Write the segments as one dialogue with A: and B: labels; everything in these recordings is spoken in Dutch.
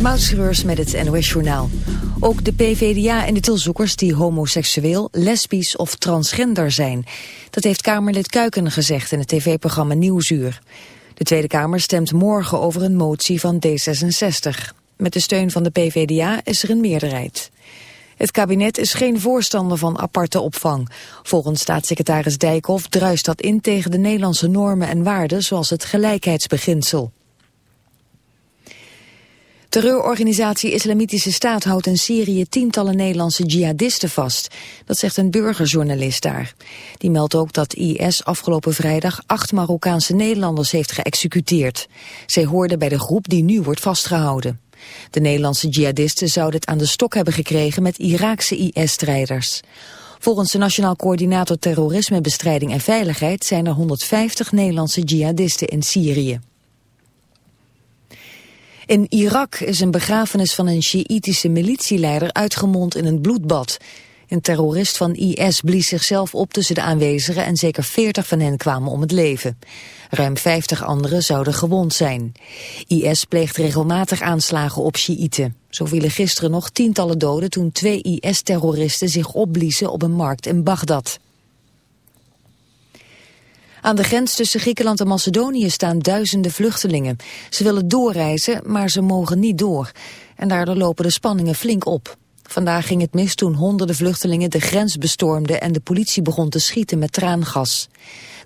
A: Moutschreurs met het NOS Journaal. Ook de PVDA en de tilzoekers die homoseksueel, lesbisch of transgender zijn. Dat heeft Kamerlid Kuiken gezegd in het tv-programma Nieuwsuur. De Tweede Kamer stemt morgen over een motie van D66. Met de steun van de PVDA is er een meerderheid. Het kabinet is geen voorstander van aparte opvang. Volgens staatssecretaris Dijkhoff druist dat in tegen de Nederlandse normen en waarden zoals het gelijkheidsbeginsel. Terreurorganisatie Islamitische Staat houdt in Syrië tientallen Nederlandse jihadisten vast. Dat zegt een burgerjournalist daar. Die meldt ook dat IS afgelopen vrijdag acht Marokkaanse Nederlanders heeft geëxecuteerd. Zij hoorden bij de groep die nu wordt vastgehouden. De Nederlandse jihadisten zouden het aan de stok hebben gekregen met Iraakse IS-strijders. Volgens de Nationaal Coördinator Terrorismebestrijding en Veiligheid zijn er 150 Nederlandse jihadisten in Syrië. In Irak is een begrafenis van een Sjiïtische militieleider uitgemond in een bloedbad. Een terrorist van IS blies zichzelf op tussen de aanwezigen en zeker 40 van hen kwamen om het leven. Ruim 50 anderen zouden gewond zijn. IS pleegt regelmatig aanslagen op Sjiïten. Zo vielen gisteren nog tientallen doden toen twee IS-terroristen zich opbliezen op een markt in Bagdad. Aan de grens tussen Griekenland en Macedonië staan duizenden vluchtelingen. Ze willen doorreizen, maar ze mogen niet door. En daardoor lopen de spanningen flink op. Vandaag ging het mis toen honderden vluchtelingen de grens bestormden en de politie begon te schieten met traangas.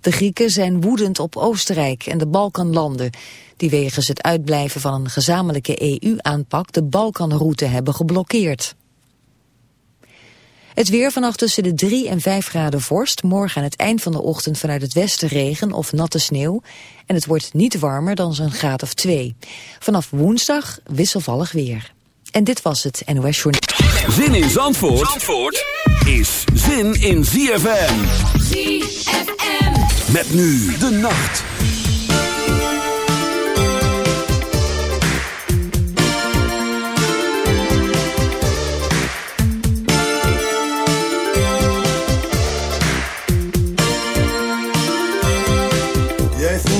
A: De Grieken zijn woedend op Oostenrijk en de Balkanlanden, die wegens het uitblijven van een gezamenlijke EU-aanpak de Balkanroute hebben geblokkeerd. Het weer vannacht tussen de 3 en 5 graden vorst. Morgen aan het eind van de ochtend vanuit het westen regen of natte sneeuw. En het wordt niet warmer dan zo'n graad of 2. Vanaf woensdag wisselvallig weer. En dit was het NOS Journal.
B: Zin in Zandvoort, Zandvoort is zin in ZFM. ZFM. Met nu de nacht.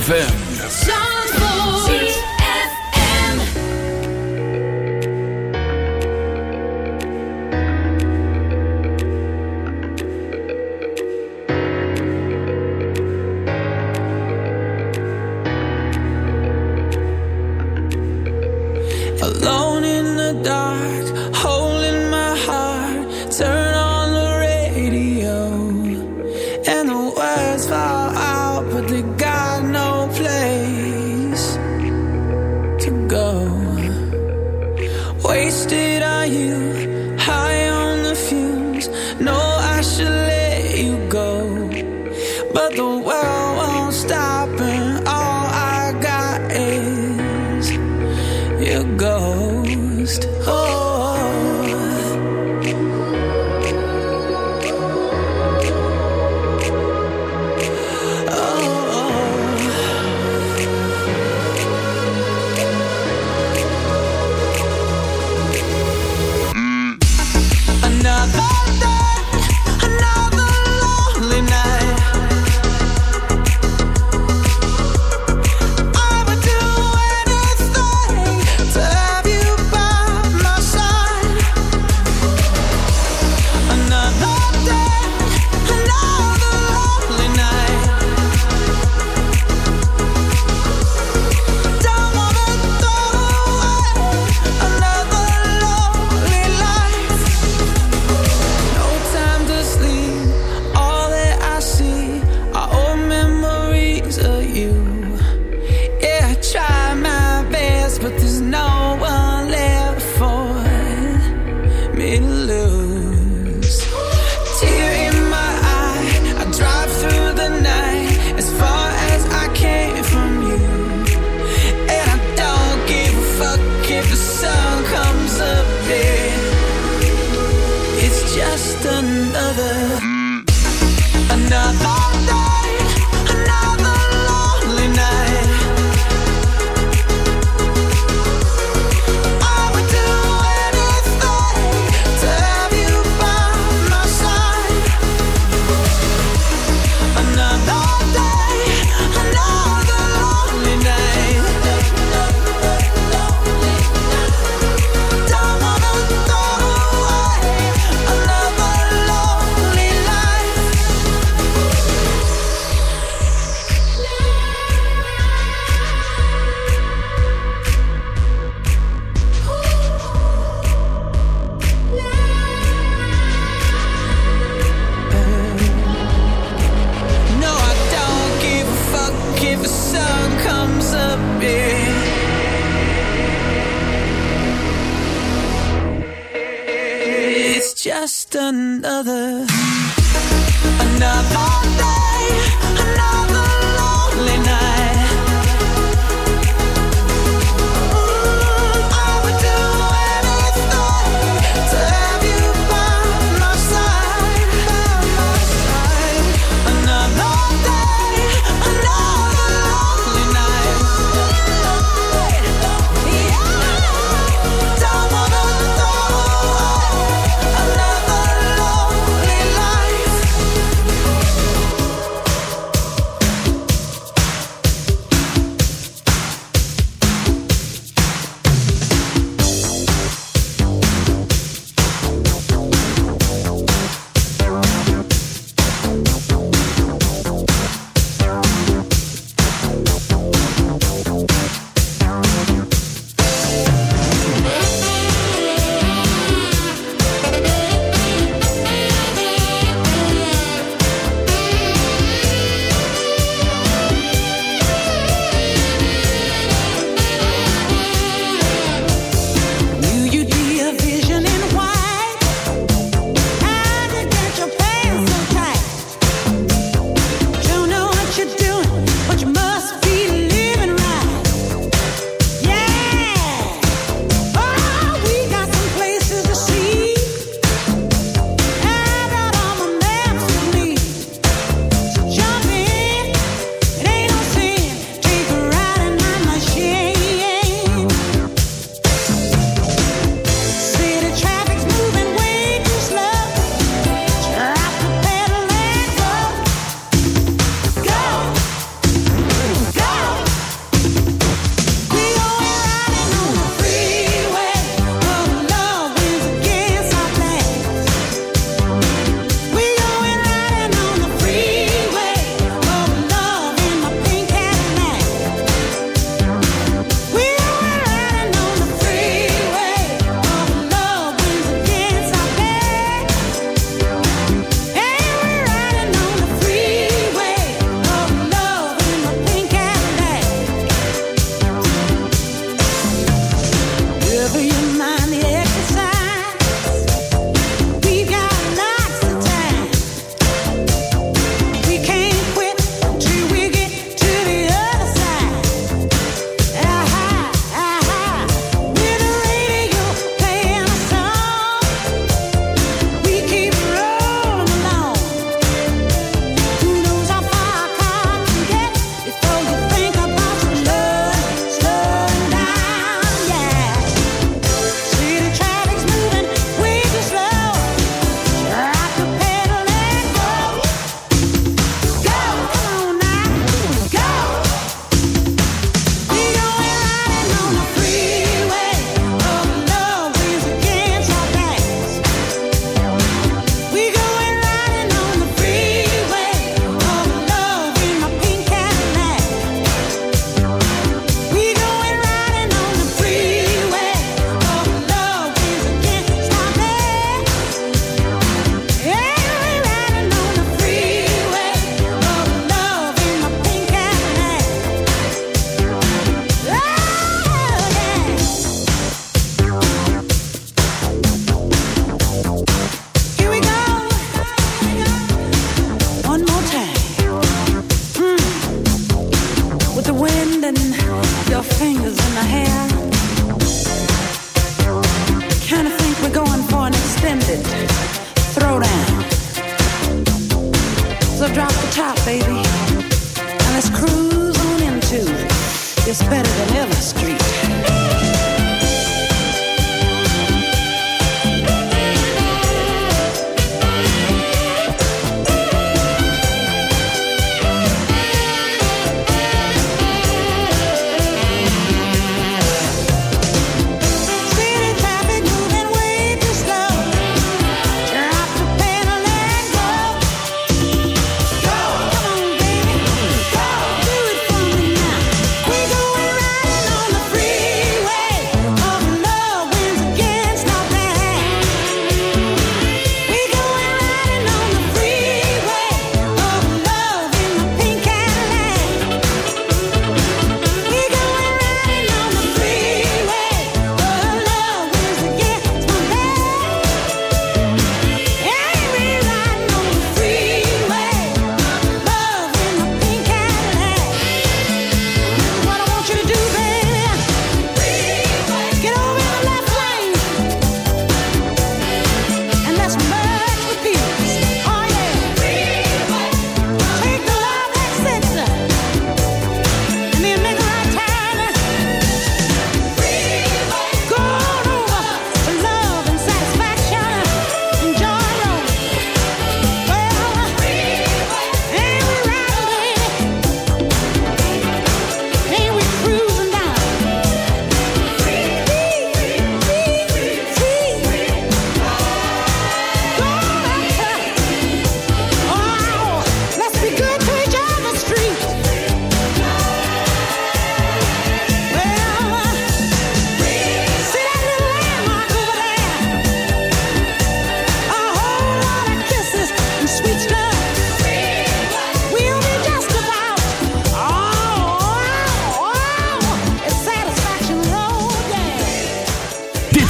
C: ZFM.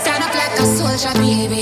D: Stand up like a soldier, baby.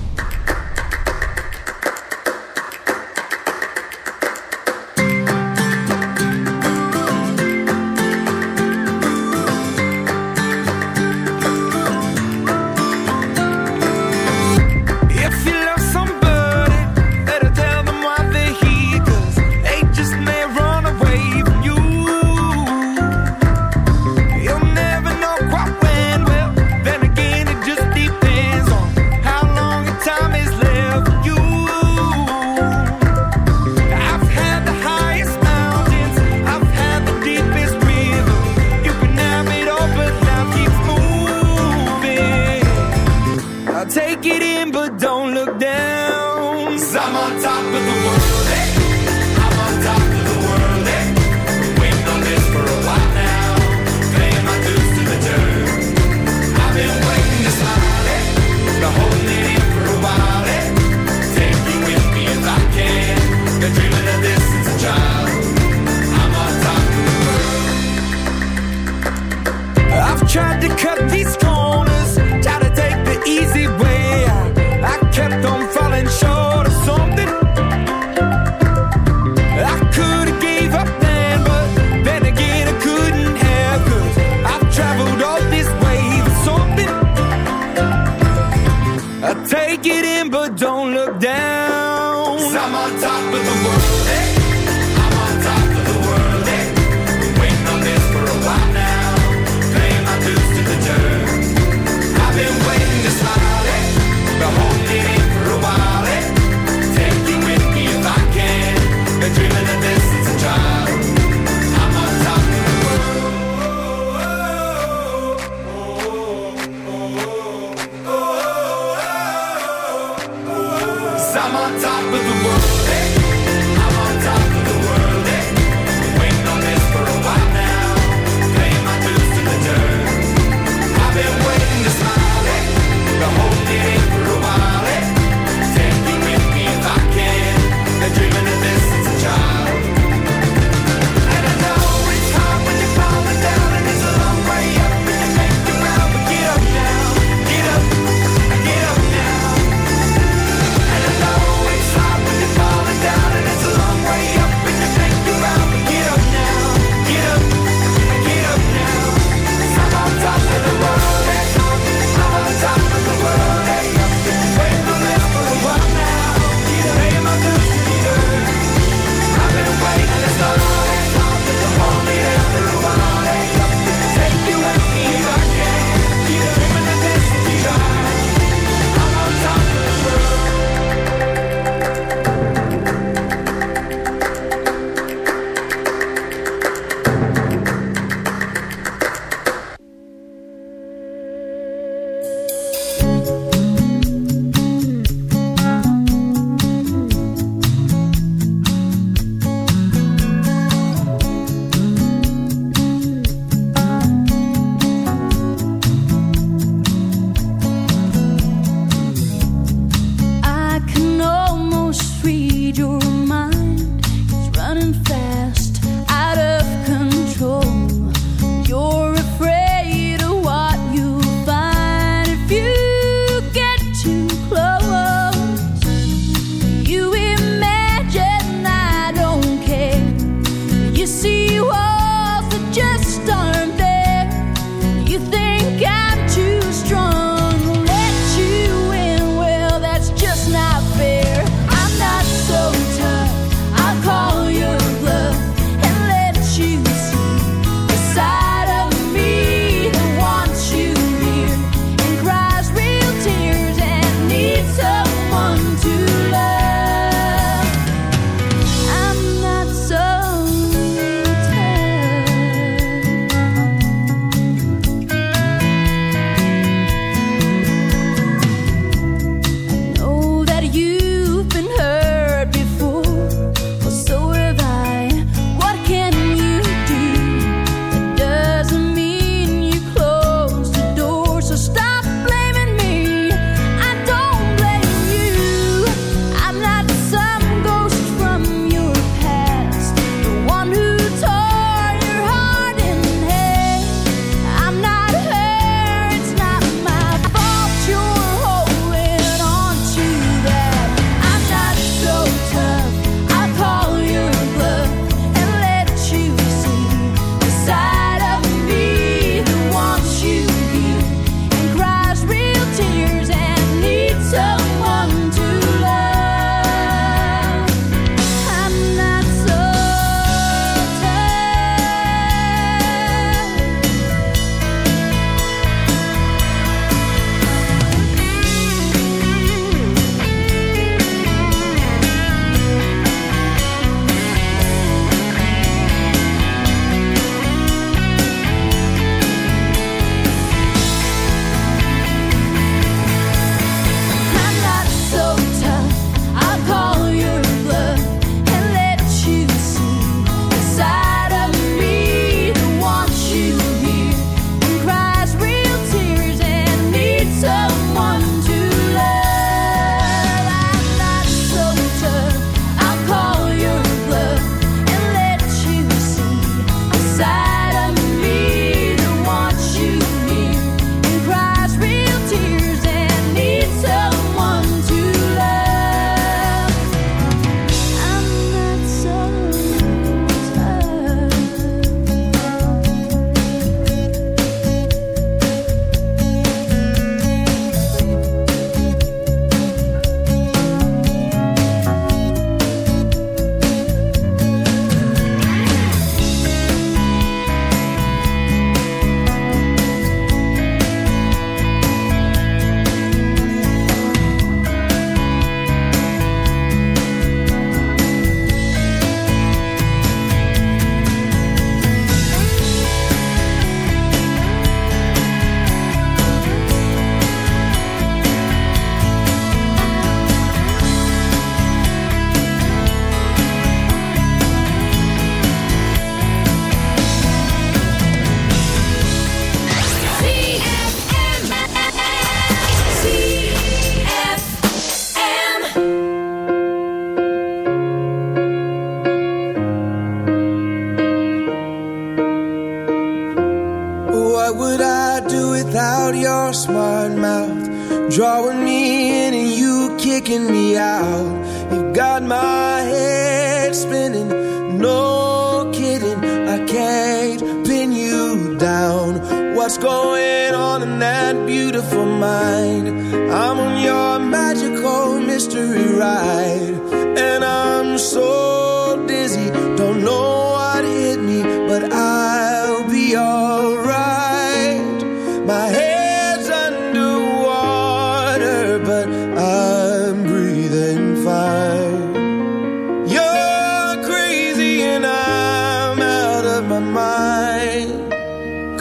E: get in, but don't look down. I'm on top of the world.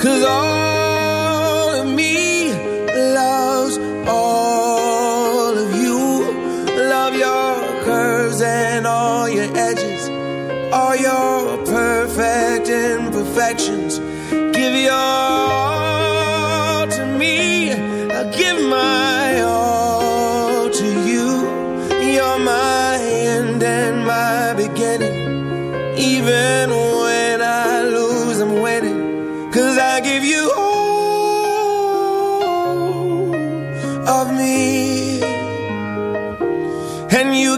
E: Cause all of me loves all of you. Love your curves and all your edges, all your perfect imperfections.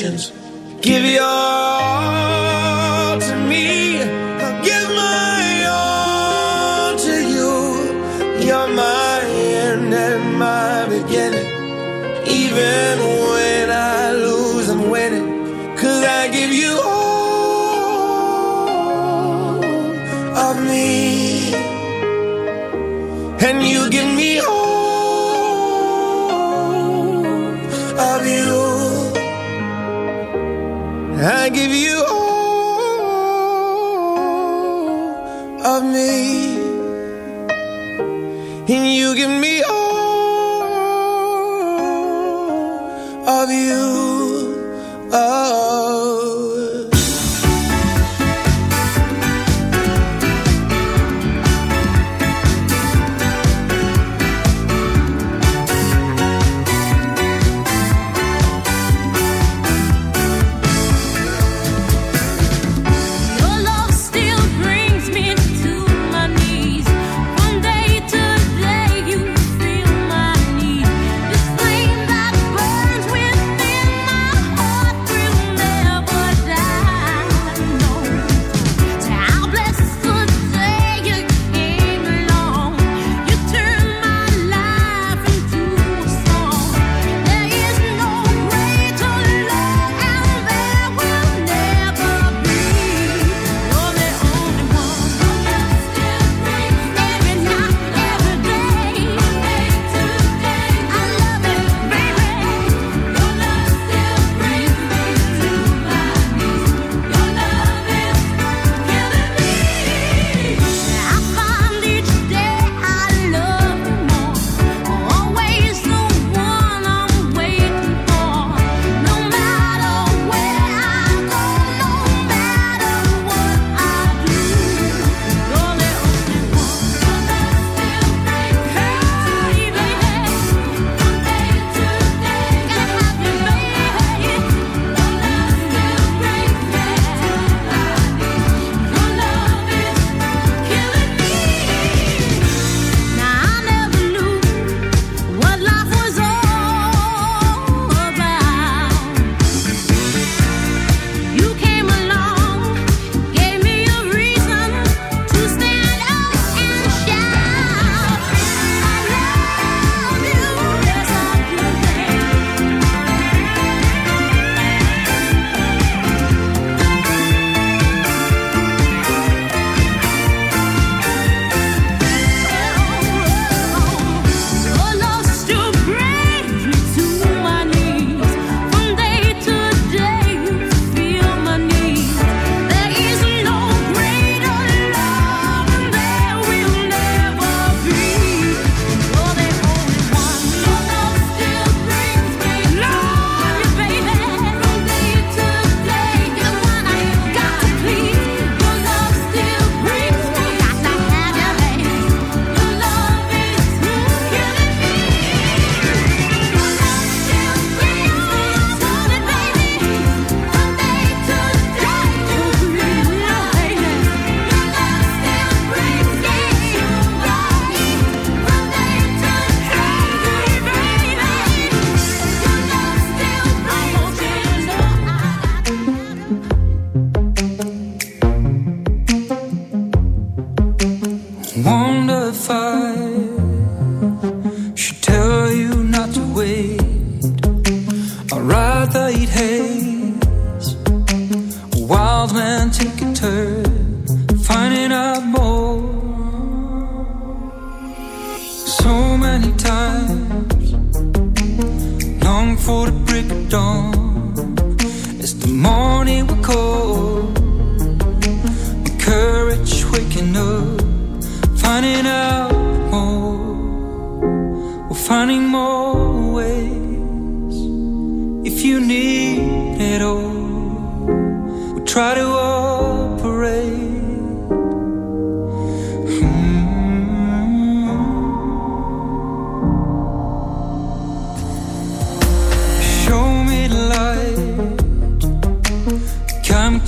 E: directions. Give your all.